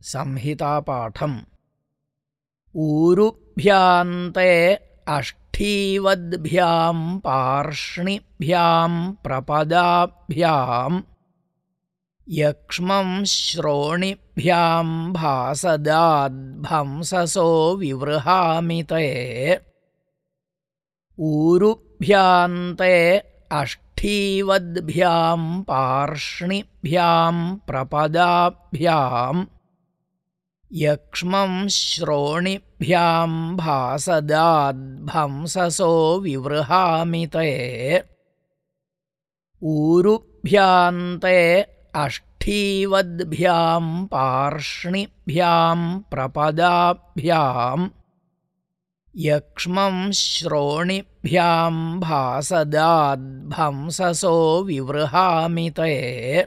संहितापाठम्। ऊरुभ्यान्ते अष्ठीवद्भ्यां पार्ष्णिभ्यां प्रपदाभ्याम् यक्ष्मं श्रोणिभ्यां भासदाद्भंससो विवृहामि ते। ऊरुभ्यान्ते अष्ठीवद्भ्यां पार्ष्णिभ्यां प्रपदाभ्याम् यक्ष्मं श्रोणिभ्यां भासदाद्भंससो विवृहामि ते। ऊरुभ्यान्ते अष्ठीवद्भ्यां पार्ष्णिभ्यां प्रपदाभ्याम् यक्ष्मं श्रोणिभ्यां भासदाद्भंससो विवृहामि ते